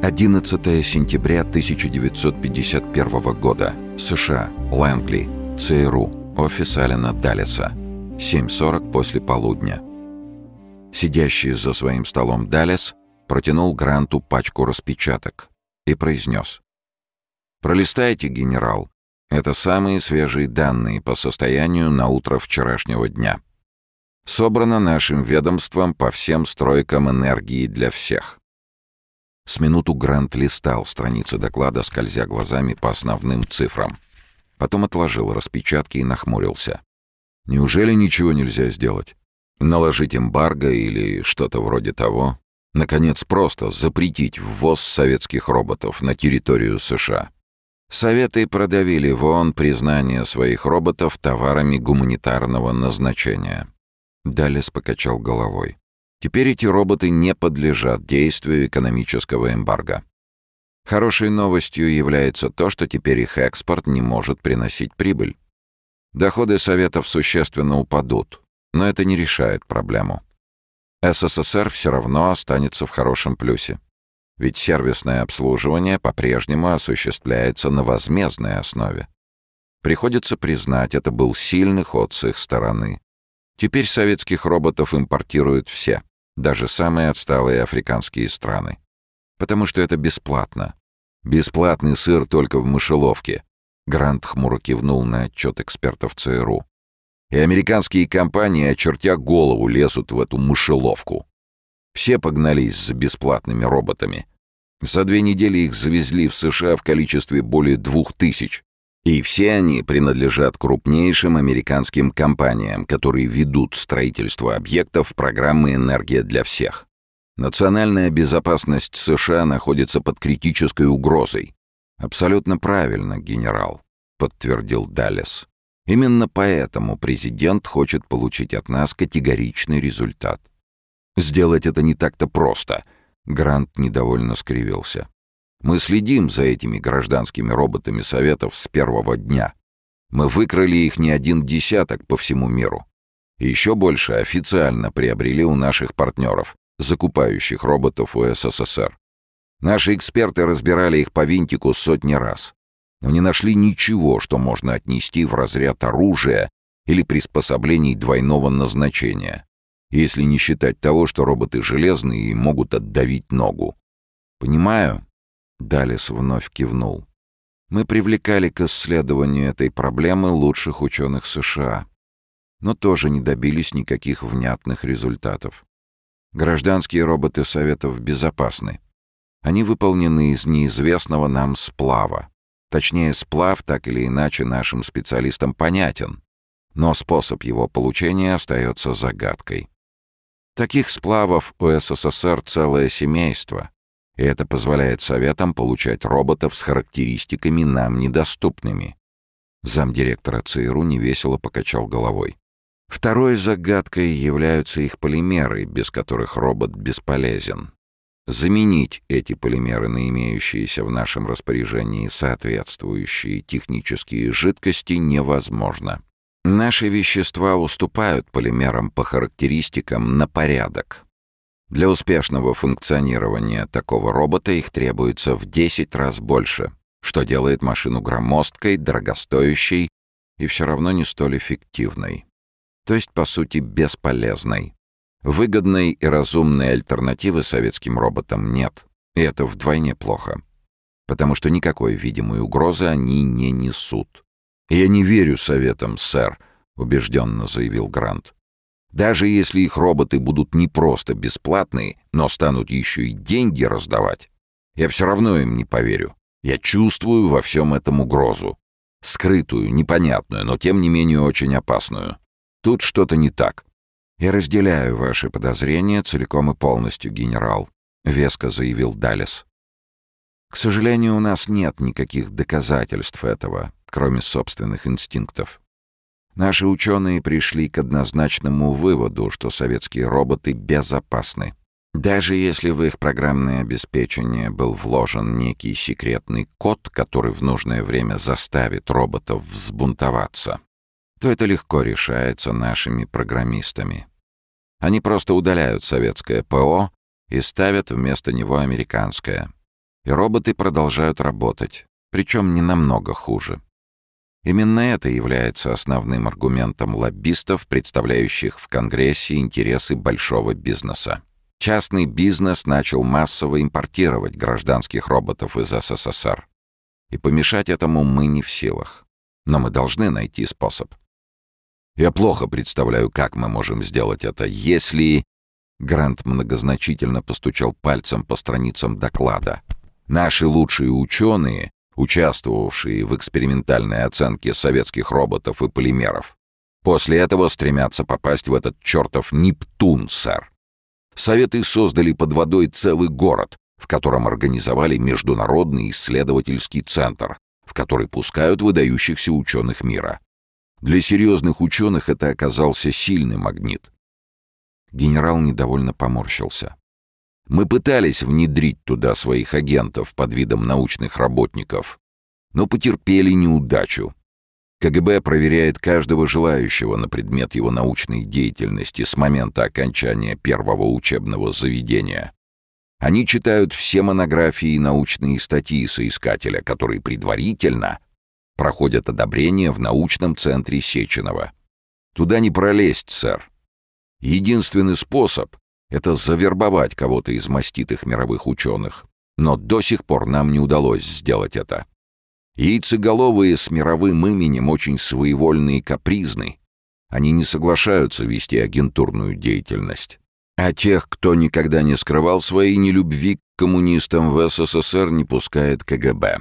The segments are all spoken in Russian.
11 сентября 1951 года. США. Лэнгли. ЦРУ. Офис Алина Даллеса. 7.40 после полудня. Сидящий за своим столом Даллес протянул Гранту пачку распечаток и произнес. «Пролистайте, генерал. Это самые свежие данные по состоянию на утро вчерашнего дня. Собрано нашим ведомством по всем стройкам энергии для всех. С минуту Грант листал страницу доклада, скользя глазами по основным цифрам. Потом отложил распечатки и нахмурился. «Неужели ничего нельзя сделать? Наложить эмбарго или что-то вроде того? Наконец, просто запретить ввоз советских роботов на территорию США?» Советы продавили в ООН признание своих роботов товарами гуманитарного назначения. Далес покачал головой. Теперь эти роботы не подлежат действию экономического эмбарго. Хорошей новостью является то, что теперь их экспорт не может приносить прибыль. Доходы Советов существенно упадут, но это не решает проблему. СССР все равно останется в хорошем плюсе. Ведь сервисное обслуживание по-прежнему осуществляется на возмездной основе. Приходится признать, это был сильный ход с их стороны. Теперь советских роботов импортируют все даже самые отсталые африканские страны. Потому что это бесплатно. Бесплатный сыр только в мышеловке. Грант хмуро кивнул на отчет экспертов ЦРУ. И американские компании, очертя голову, лезут в эту мышеловку. Все погнались за бесплатными роботами. За две недели их завезли в США в количестве более двух тысяч. И все они принадлежат крупнейшим американским компаниям, которые ведут строительство объектов программы «Энергия для всех». Национальная безопасность США находится под критической угрозой. «Абсолютно правильно, генерал», — подтвердил Даллес. «Именно поэтому президент хочет получить от нас категоричный результат». «Сделать это не так-то просто», — Грант недовольно скривился. Мы следим за этими гражданскими роботами Советов с первого дня. Мы выкрали их не один десяток по всему миру. И еще больше официально приобрели у наших партнеров, закупающих роботов у СССР. Наши эксперты разбирали их по винтику сотни раз, но не нашли ничего, что можно отнести в разряд оружия или приспособлений двойного назначения, если не считать того, что роботы железные и могут отдавить ногу. Понимаю, Далис вновь кивнул. Мы привлекали к исследованию этой проблемы лучших ученых США, но тоже не добились никаких внятных результатов. Гражданские роботы Советов безопасны. Они выполнены из неизвестного нам сплава. Точнее, сплав так или иначе нашим специалистам понятен, но способ его получения остается загадкой. Таких сплавов у СССР целое семейство, и это позволяет Советам получать роботов с характеристиками нам недоступными. Замдиректора ЦРУ невесело покачал головой. Второй загадкой являются их полимеры, без которых робот бесполезен. Заменить эти полимеры на имеющиеся в нашем распоряжении соответствующие технические жидкости невозможно. Наши вещества уступают полимерам по характеристикам на порядок, для успешного функционирования такого робота их требуется в 10 раз больше, что делает машину громоздкой, дорогостоящей и все равно не столь эффективной. То есть, по сути, бесполезной. Выгодной и разумной альтернативы советским роботам нет. И это вдвойне плохо. Потому что никакой видимой угрозы они не несут. «Я не верю советам, сэр», — убежденно заявил Грант. Даже если их роботы будут не просто бесплатные, но станут еще и деньги раздавать, я все равно им не поверю. Я чувствую во всем этом угрозу. Скрытую, непонятную, но тем не менее очень опасную. Тут что-то не так. «Я разделяю ваши подозрения целиком и полностью, генерал», — веско заявил Далес. «К сожалению, у нас нет никаких доказательств этого, кроме собственных инстинктов. Наши ученые пришли к однозначному выводу, что советские роботы безопасны. Даже если в их программное обеспечение был вложен некий секретный код, который в нужное время заставит роботов взбунтоваться, то это легко решается нашими программистами. Они просто удаляют советское ПО и ставят вместо него американское. И роботы продолжают работать, причем не намного хуже. Именно это является основным аргументом лоббистов, представляющих в Конгрессе интересы большого бизнеса. Частный бизнес начал массово импортировать гражданских роботов из СССР. И помешать этому мы не в силах. Но мы должны найти способ. Я плохо представляю, как мы можем сделать это, если... Грант многозначительно постучал пальцем по страницам доклада. Наши лучшие ученые, участвовавшие в экспериментальной оценке советских роботов и полимеров, после этого стремятся попасть в этот чертов Нептун, сэр. Советы создали под водой целый город, в котором организовали Международный исследовательский центр, в который пускают выдающихся ученых мира. Для серьезных ученых это оказался сильный магнит. Генерал недовольно поморщился. Мы пытались внедрить туда своих агентов под видом научных работников, но потерпели неудачу. КГБ проверяет каждого желающего на предмет его научной деятельности с момента окончания первого учебного заведения. Они читают все монографии и научные статьи соискателя, которые предварительно проходят одобрение в научном центре Сеченова. Туда не пролезть, сэр. Единственный способ — это завербовать кого-то из маститых мировых ученых. Но до сих пор нам не удалось сделать это. Яйцеголовые с мировым именем очень своевольны и капризны. Они не соглашаются вести агентурную деятельность. А тех, кто никогда не скрывал своей нелюбви к коммунистам в СССР, не пускает КГБ.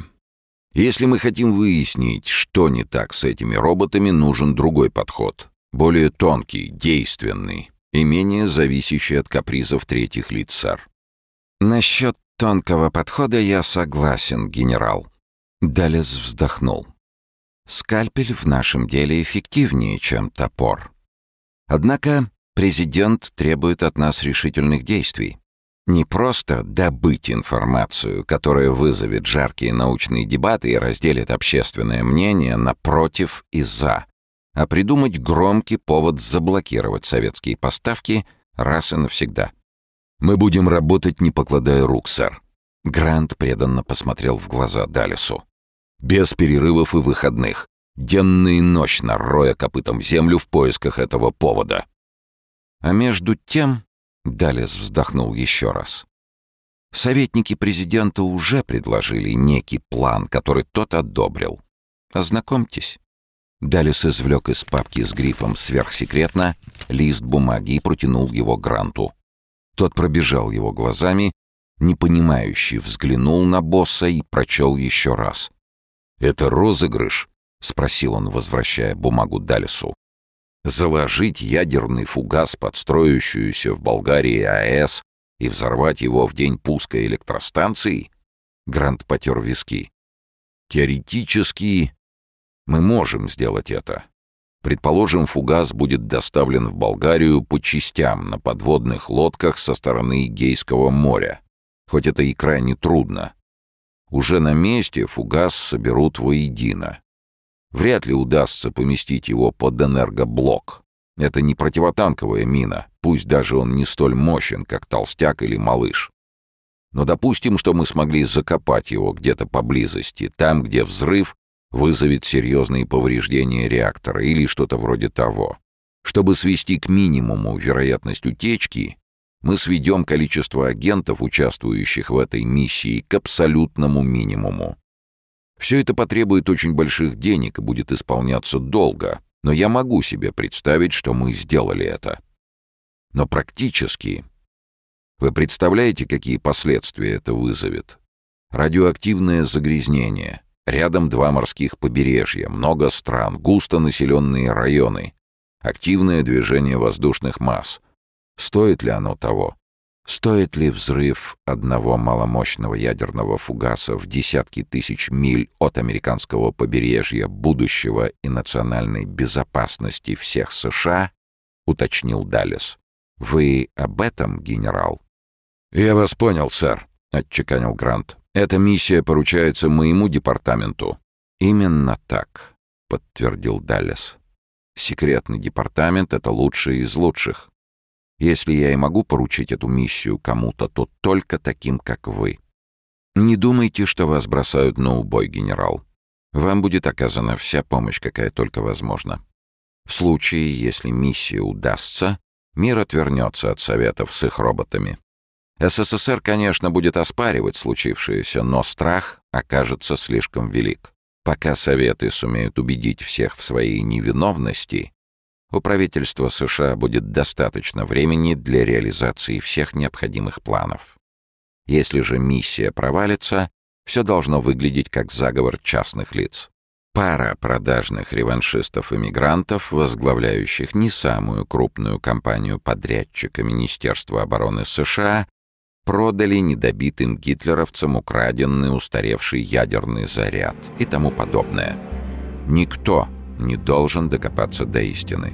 Если мы хотим выяснить, что не так с этими роботами, нужен другой подход. Более тонкий, действенный и менее зависящий от капризов третьих лиц, сэр. Насчет тонкого подхода я согласен, генерал. Далес вздохнул. Скальпель в нашем деле эффективнее, чем топор. Однако президент требует от нас решительных действий. Не просто добыть информацию, которая вызовет жаркие научные дебаты и разделит общественное мнение напротив и за, а придумать громкий повод заблокировать советские поставки раз и навсегда. «Мы будем работать, не покладая рук, сэр». Грант преданно посмотрел в глаза Далису. «Без перерывов и выходных. Денно и ночно роя копытом землю в поисках этого повода». А между тем, Далис вздохнул еще раз. Советники президента уже предложили некий план, который тот одобрил. Ознакомьтесь. Далис извлек из папки с грифом «Сверхсекретно» лист бумаги и протянул его Гранту. Тот пробежал его глазами, непонимающий взглянул на босса и прочел еще раз. «Это розыгрыш?» — спросил он, возвращая бумагу Далису. «Заложить ядерный фугас под строящуюся в Болгарии АЭС и взорвать его в день пуска электростанции?» Грант потер виски. «Теоретически мы можем сделать это. Предположим, фугас будет доставлен в Болгарию по частям на подводных лодках со стороны Гейского моря. Хоть это и крайне трудно. Уже на месте фугас соберут воедино. Вряд ли удастся поместить его под энергоблок. Это не противотанковая мина, пусть даже он не столь мощен, как толстяк или малыш. Но допустим, что мы смогли закопать его где-то поблизости, там, где взрыв вызовет серьезные повреждения реактора или что-то вроде того. Чтобы свести к минимуму вероятность утечки, мы сведем количество агентов, участвующих в этой миссии, к абсолютному минимуму. Все это потребует очень больших денег и будет исполняться долго, но я могу себе представить, что мы сделали это. Но практически... Вы представляете, какие последствия это вызовет? Радиоактивное загрязнение — Рядом два морских побережья, много стран, густо населенные районы, активное движение воздушных масс. Стоит ли оно того? Стоит ли взрыв одного маломощного ядерного фугаса в десятки тысяч миль от американского побережья будущего и национальной безопасности всех США? Уточнил Даллес. Вы об этом, генерал? Я вас понял, сэр, отчеканил Грант. Эта миссия поручается моему департаменту». «Именно так», — подтвердил Даллес. «Секретный департамент — это лучший из лучших. Если я и могу поручить эту миссию кому-то, то только таким, как вы». Не думайте, что вас бросают на убой, генерал. Вам будет оказана вся помощь, какая только возможна. В случае, если миссия удастся, мир отвернется от Советов с их роботами. СССР, конечно, будет оспаривать случившееся, но страх окажется слишком велик. Пока Советы сумеют убедить всех в своей невиновности, у правительства США будет достаточно времени для реализации всех необходимых планов. Если же миссия провалится, все должно выглядеть как заговор частных лиц. Пара продажных реваншистов-иммигрантов, возглавляющих не самую крупную компанию подрядчика Министерства обороны США, продали недобитым гитлеровцам украденный устаревший ядерный заряд и тому подобное. Никто не должен докопаться до истины.